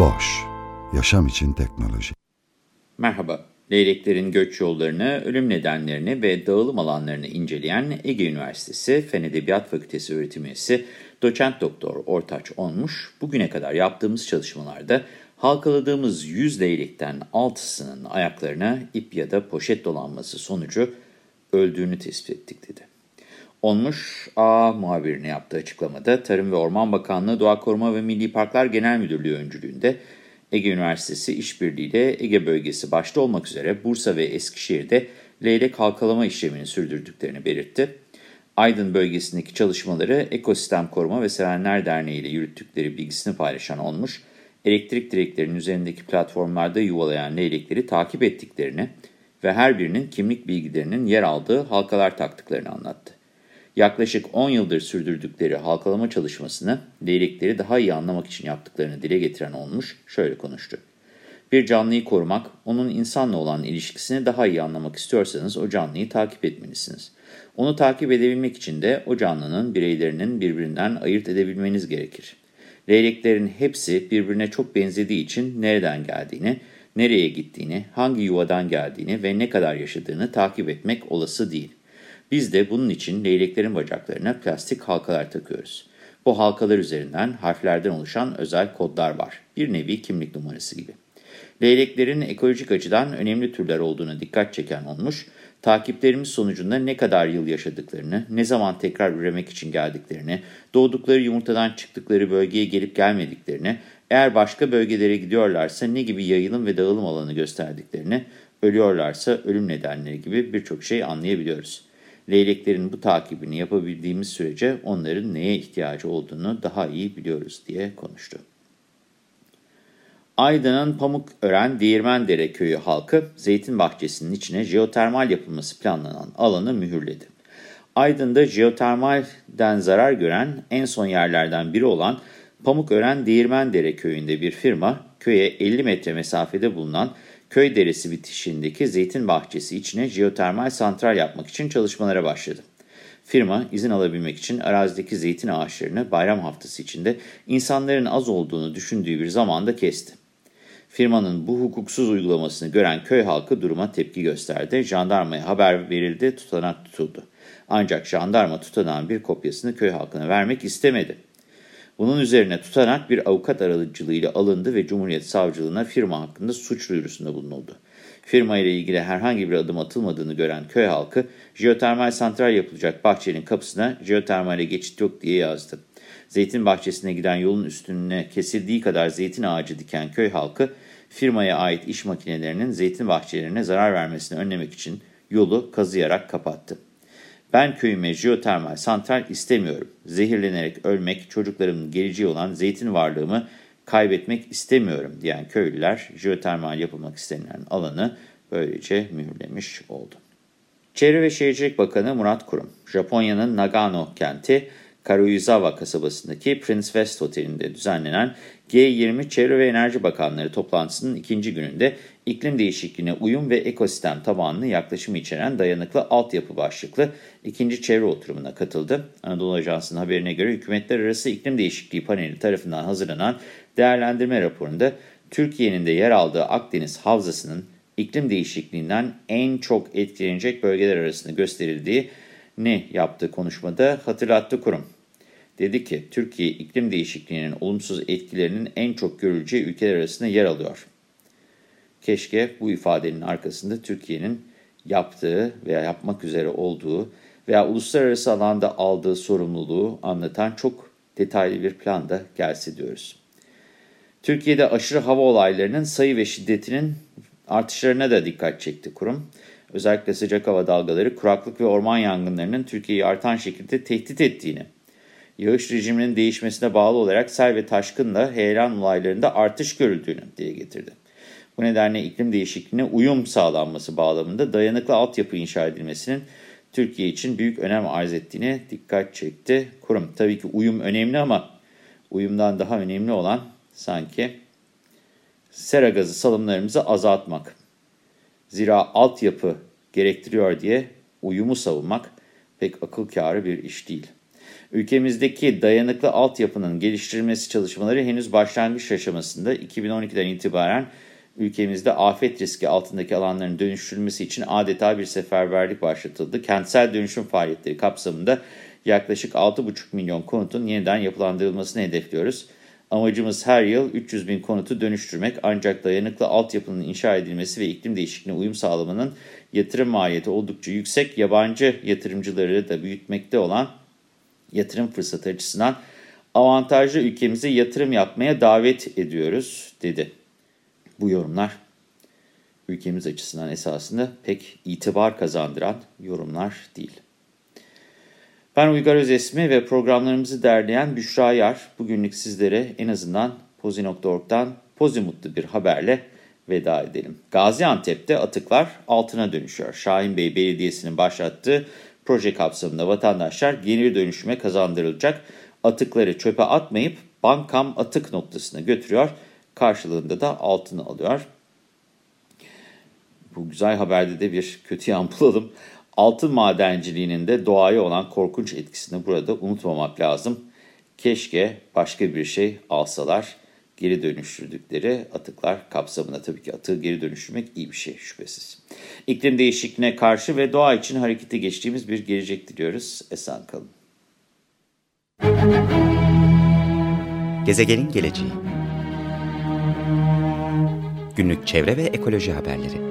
Boş, yaşam için teknoloji. Merhaba, leyleklerin göç yollarını, ölüm nedenlerini ve dağılım alanlarını inceleyen Ege Üniversitesi Fen Edebiyat Fakültesi öğretim üyesi doçent doktor Ortaç Onmuş, bugüne kadar yaptığımız çalışmalarda halkaladığımız 100 leylekten 6'sının ayaklarına ip ya da poşet dolanması sonucu öldüğünü tespit ettik dedi. Onmuş A muhabirine yaptığı açıklamada Tarım ve Orman Bakanlığı Doğa Koruma ve Milli Parklar Genel Müdürlüğü öncülüğünde Ege Üniversitesi işbirliğiyle Ege bölgesi başta olmak üzere Bursa ve Eskişehir'de leylek halkalama işlemini sürdürdüklerini belirtti. Aydın bölgesindeki çalışmaları Ekosistem Koruma ve Sevenler Derneği ile yürüttükleri bilgisini paylaşan olmuş, elektrik direklerinin üzerindeki platformlarda yuvalayan leylekleri takip ettiklerini ve her birinin kimlik bilgilerinin yer aldığı halkalar taktıklarını anlattı. Yaklaşık 10 yıldır sürdürdükleri halkalama çalışmasını leylekleri daha iyi anlamak için yaptıklarını dile getiren olmuş şöyle konuştu. Bir canlıyı korumak, onun insanla olan ilişkisini daha iyi anlamak istiyorsanız o canlıyı takip etmelisiniz. Onu takip edebilmek için de o canlının bireylerinin birbirinden ayırt edebilmeniz gerekir. Leyleklerin hepsi birbirine çok benzediği için nereden geldiğini, nereye gittiğini, hangi yuvadan geldiğini ve ne kadar yaşadığını takip etmek olası değil. Biz de bunun için leyleklerin bacaklarına plastik halkalar takıyoruz. Bu halkalar üzerinden harflerden oluşan özel kodlar var. Bir nevi kimlik numarası gibi. Leyleklerin ekolojik açıdan önemli türler olduğuna dikkat çeken olmuş, takiplerimiz sonucunda ne kadar yıl yaşadıklarını, ne zaman tekrar üremek için geldiklerini, doğdukları yumurtadan çıktıkları bölgeye gelip gelmediklerini, eğer başka bölgelere gidiyorlarsa ne gibi yayılım ve dağılım alanı gösterdiklerini, ölüyorlarsa ölüm nedenleri gibi birçok şey anlayabiliyoruz. Leyleklerin bu takibini yapabildiğimiz sürece onların neye ihtiyacı olduğunu daha iyi biliyoruz diye konuştu. Aydın'ın Pamukören Değirmendere köyü halkı zeytin bahçesinin içine jeotermal yapılması planlanan alanı mühürledi. Aydın'da jeotermalden zarar gören en son yerlerden biri olan Pamukören Değirmendere köyünde bir firma köye 50 metre mesafede bulunan köy deresi bitişindeki zeytin bahçesi içine jeotermal santral yapmak için çalışmalara başladı. Firma izin alabilmek için arazideki zeytin ağaçlarını bayram haftası içinde insanların az olduğunu düşündüğü bir zamanda kesti. Firmanın bu hukuksuz uygulamasını gören köy halkı duruma tepki gösterdi. Jandarmaya haber verildi, tutanak tutuldu. Ancak jandarma tutanağın bir kopyasını köy halkına vermek istemedi. Bunun üzerine tutanak bir avukat aracılığıyla alındı ve Cumhuriyet Savcılığına firma hakkında suç duyurusunda bulunuldu. Firma ile ilgili herhangi bir adım atılmadığını gören köy halkı, jeotermal santral yapılacak bahçenin kapısına jeotermale geçit yok diye yazdı. Zeytin bahçesine giden yolun üstüne kesildiği kadar zeytin ağacı diken köy halkı, firmaya ait iş makinelerinin zeytin bahçelerine zarar vermesini önlemek için yolu kazıyarak kapattı. Ben köyüme jeotermal santral istemiyorum. Zehirlenerek ölmek, çocuklarımın geleceği olan zeytin varlığımı kaybetmek istemiyorum diyen köylüler jeotermal yapılmak istenilen alanı böylece mühürlemiş oldu. Çevre ve Şehircilik Bakanı Murat Kurum, Japonya'nın Nagano kenti Karuizawa kasabasındaki Prince West Oteli'nde düzenlenen G20 Çevre ve Enerji Bakanları toplantısının ikinci gününde iklim değişikliğine uyum ve ekosistem tabanlı yaklaşımı içeren dayanıklı altyapı başlıklı ikinci çevre oturumuna katıldı. Anadolu Ajansı'nın haberine göre Hükümetler Arası İklim Değişikliği Paneli tarafından hazırlanan değerlendirme raporunda Türkiye'nin de yer aldığı Akdeniz Havzası'nın iklim değişikliğinden en çok etkilenecek bölgeler arasında gösterildiği ne yaptığı konuşmada hatırlattı kurum. Dedi ki Türkiye iklim değişikliğinin olumsuz etkilerinin en çok görüleceği ülkeler arasında yer alıyor. Keşke bu ifadenin arkasında Türkiye'nin yaptığı veya yapmak üzere olduğu veya uluslararası alanda aldığı sorumluluğu anlatan çok detaylı bir plan da gelse diyoruz. Türkiye'de aşırı hava olaylarının sayı ve şiddetinin artışlarına da dikkat çekti kurum. Özellikle sıcak hava dalgaları, kuraklık ve orman yangınlarının Türkiye'yi artan şekilde tehdit ettiğini, Yağış rejiminin değişmesine bağlı olarak sel ve taşkınla heyelan olaylarında artış görüldüğünü dile getirdi. Bu nedenle iklim değişikliğine uyum sağlanması bağlamında dayanıklı altyapı inşa edilmesinin Türkiye için büyük önem arz ettiğine dikkat çekti. Kurum tabii ki uyum önemli ama uyumdan daha önemli olan sanki sera gazı salımlarımızı azaltmak. Zira altyapı gerektiriyor diye uyumu savunmak pek akıl kârı bir iş değil. Ülkemizdeki dayanıklı altyapının geliştirilmesi çalışmaları henüz başlangıç aşamasında 2012'den itibaren ülkemizde afet riski altındaki alanların dönüştürülmesi için adeta bir seferberlik başlatıldı. Kentsel dönüşüm faaliyetleri kapsamında yaklaşık 6,5 milyon konutun yeniden yapılandırılmasını hedefliyoruz. Amacımız her yıl 300 bin konutu dönüştürmek ancak dayanıklı altyapının inşa edilmesi ve iklim değişikliğine uyum sağlamanın yatırım maliyeti oldukça yüksek, yabancı yatırımcıları da büyütmekte olan yatırım fırsatı açısından avantajlı ülkemize yatırım yapmaya davet ediyoruz, dedi. Bu yorumlar ülkemiz açısından esasında pek itibar kazandıran yorumlar değil. Ben Uygar Özesmi ve programlarımızı derleyen Büşra Yar. Bugünlük sizlere en azından Pozi.org'dan Pozimutlu bir haberle veda edelim. Gaziantep'te atıklar altına dönüşüyor. Şahin Bey Belediyesi'nin başlattığı proje kapsamında vatandaşlar geri dönüşüme kazandırılacak atıkları çöpe atmayıp bankam atık noktasına götürüyor. Karşılığında da altını alıyor. Bu güzel haberde de bir kötü yan bulalım. Altın madenciliğinin de doğaya olan korkunç etkisini burada unutmamak lazım. Keşke başka bir şey alsalar geri dönüştürdükleri atıklar kapsamında tabii ki atığı geri dönüştürmek iyi bir şey şüphesiz. İklim değişikliğine karşı ve doğa için harekete geçtiğimiz bir gelecek diliyoruz. Esen kalın. Gezegenin geleceği Günlük çevre ve ekoloji haberleri